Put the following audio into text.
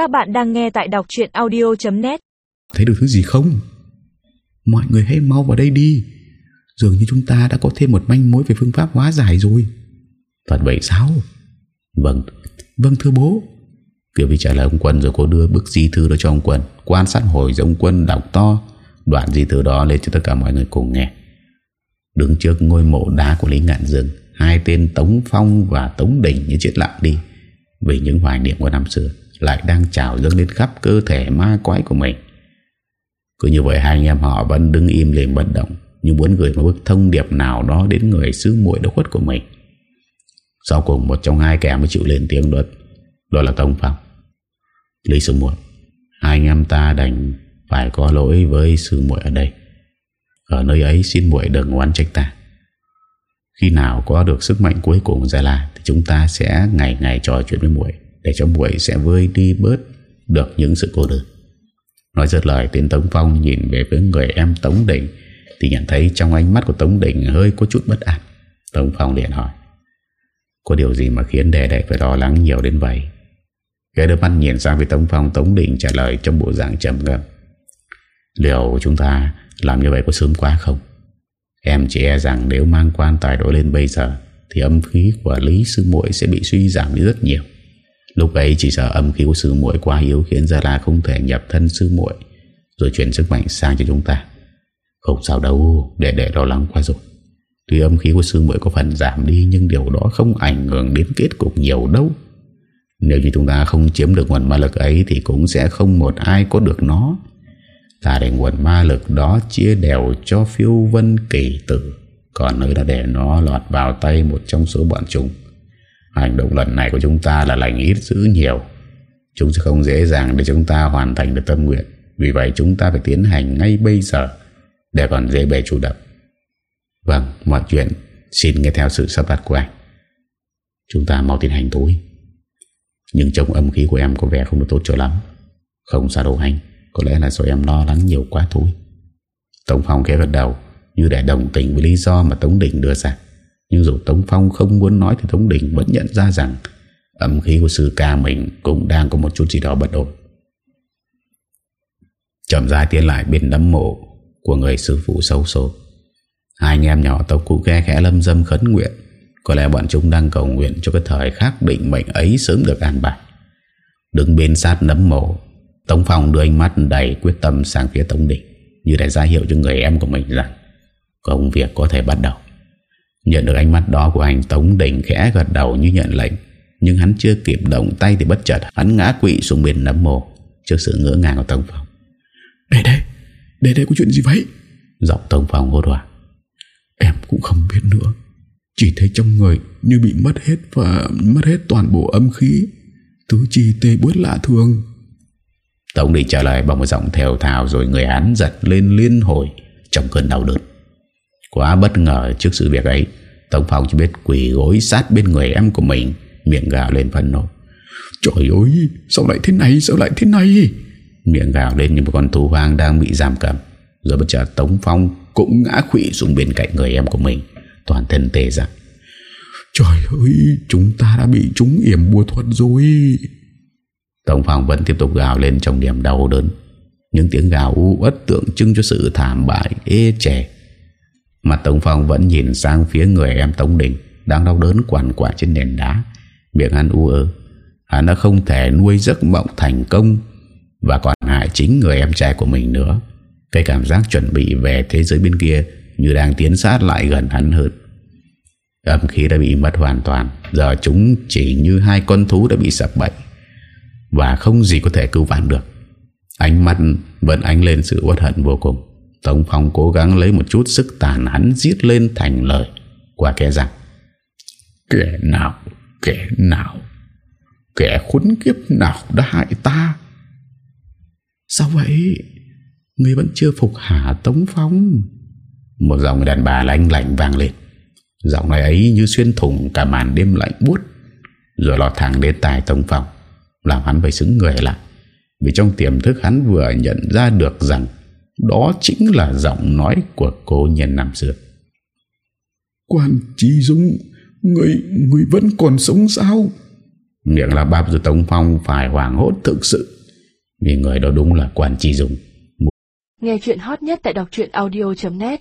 Các bạn đang nghe tại đọc chuyện audio.net Thấy được thứ gì không? Mọi người hãy mau vào đây đi. Dường như chúng ta đã có thêm một manh mối về phương pháp hóa giải rồi. Thật vậy sao? Vâng, vâng thưa bố. Kiều Vi trả lời ông Quân rồi cô đưa bức di thư đó cho ông Quân. Quan sát hồi giống Quân đọc to. Đoạn di thư đó lên cho tất cả mọi người cùng nghe. Đứng trước ngôi mộ đá của Lý Ngạn Dương Hai tên Tống Phong và Tống Đình như chết lặng đi Vì những hoài niệm của năm xưa lại đang trào dâng lên khắp cơ thể ma quái của mình. Cứ như vậy hai anh em họ vẫn đứng im lìm bất động, Như muốn gửi một bức thông điệp nào đó Đến người sư muội đã khuất của mình. Sau cùng, một trong hai kẻ mới chịu lên tiếng đó Đó là Tông Phong. Lý sư muội, Hai anh em ta đành phải có lỗi với sư muội ở đây. Ở nơi ấy xin muội đừng oán trách ta. Khi nào có được sức mạnh cuối cùng ra là, Thì chúng ta sẽ ngày ngày trò chuyện với muội. Để cho buổi sẽ vơi đi bớt Được những sự cô đơn. Nói rất lời tên Tống Phong nhìn về phía người em Tống Đình Thì nhận thấy trong ánh mắt của Tống Đình hơi có chút bất an. Tống Phong liền hỏi, Có điều gì mà khiến đệ đệ phải lo lắng nhiều đến vậy? Cái đôi mắt nhìn sang với Tống Phong, Tống Đình trả lời trong bộ dạng trầm ngâm, Liệu chúng ta làm như vậy có sớm quá không? Em chỉ e rằng nếu mang quan tài đổi lên bây giờ Thì âm khí của Lý Sư muội sẽ bị suy giảm đi rất nhiều. Lúc ấy chỉ sợ âm khí của Sư muội quá yếu Khiến Gia La không thể nhập thân Sư muội, Rồi chuyển sức mạnh sang cho chúng ta. Không sao đâu, Để để lo lắng qua rồi. Tuy âm khí của Sư muội có phần giảm đi, Nhưng điều đó không ảnh hưởng đến kết cục nhiều đâu. Nếu như chúng ta không chiếm được nguồn ma lực ấy, Thì cũng sẽ không một ai có được nó. Ta để nguồn ma lực đó chia đều cho phiêu vân kỳ tử, Còn nơi đã để nó lọt vào tay một trong số bọn chúng. Hành động lần này của chúng ta là lành ít giữ nhiều. Chúng sẽ không dễ dàng để chúng ta hoàn thành được tâm nguyện. Vì vậy chúng ta phải tiến hành ngay bây giờ Để còn dễ bề chủ động. Vâng, mọi chuyện xin nghe theo sự sắp đặt của anh. Chúng ta mau tiến hành thôi Nhưng trong âm khí của em có vẻ không được tốt cho lắm. Không sao đâu anh có lẽ là do em lo lắng nhiều quá thôi. Tống phòng khẽ gật đầu Như để đồng tình với lý do mà Tống Đình đưa ra. Nhưng dù Tống Phong không muốn nói Thì Tống Đình vẫn nhận ra rằng Âm khí của sư ca mình Cũng đang có một chút gì đó bất ổn. Chậm dài tiến lại bên nấm mộ Của người sư phụ xấu số Hai anh em nhỏ tộc cũng khe khẽ lâm dâm khấn nguyện, Có lẽ bọn chúng đang cầu nguyện Cho cái thời khắc định mệnh ấy sớm được an bài. Đứng bên sát nấm mộ, Tống Phong đưa ánh mắt đầy quyết tâm sang phía Tống Đình, Như để ra hiệu cho người em của mình rằng Công việc có thể bắt đầu. Nhận được ánh mắt đó của anh Tống Đình khẽ gật đầu như nhận lệnh. Nhưng hắn chưa kịp động tay thì bất chợt Hắn ngã quỵ xuống bên nấm mồ Trước sự ngỡ ngàng của Tống Phong. Đây đây Đây đây có chuyện gì vậy? Giọng Tống Phong hốt hoảng. Em cũng không biết nữa. Chỉ thấy trong người như bị mất hết Và mất hết toàn bộ âm khí. Tứ chi tê bớt lạ thường. Tống Định trả lời bằng một giọng theo thào rồi người hắn giật lên liên hồi trong cơn đau đớn. Quá bất ngờ trước sự việc ấy, Tống Phong chỉ biết quỷ gối sát bên người em của mình, miệng gào lên phần nộ. Trời ơi, sao lại thế này, sao lại thế này? Miệng gào lên như một con thú hoang đang bị giam cầm. Rồi bất chợt Tống Phong cũng ngã khủy xuống bên cạnh người em của mình, toàn thân tê dại. Trời ơi, chúng ta đã bị chúng yểm bùa thuật rồi. Tống Phong vẫn tiếp tục gào lên trong niềm đau đớn Những tiếng gào u uất tượng trưng cho sự thảm bại ê trẻ mà Tống Phong vẫn nhìn sang phía người em Tống Đình, Đang đau đớn quằn quả trên nền đá. Miệng ăn u ớ. Hắn đã không thể nuôi giấc mộng thành công, Và còn hại chính người em trai của mình nữa. Cái cảm giác chuẩn bị về thế giới bên kia Như đang tiến sát lại gần hắn hơn. Âm khí đã bị mất hoàn toàn, Giờ chúng chỉ như hai con thú đã bị sập bậy và không gì có thể cứu vãn được. Ánh mắt vẫn ánh lên sự uất hận vô cùng. Tống Phong cố gắng lấy một chút sức tàn hắn giết lên thành lời. Qua kẻ rằng, Kẻ nào Kẻ nào, Kẻ khốn kiếp nào đã hại ta? Sao vậy? Người vẫn chưa phục hạ Tống Phong. Một giọng đàn bà lạnh lạnh vang lên. Giọng này ấy như xuyên thủng cả màn đêm lạnh buốt. Rồi lọt thẳng đến tài Tống Phong, làm hắn phải xứng người lại. Vì trong tiềm thức hắn vừa nhận ra được rằng đó chính là giọng nói của cô nhân năm xưa. Quan Trí Dung Người, người vẫn còn sống sao? Miệng là bắp rồi Tống Phong phải hoảng hốt thực sự. Vì người đó đúng là quan tri dùng Nghe chuyện hot nhất tại đọc audio.net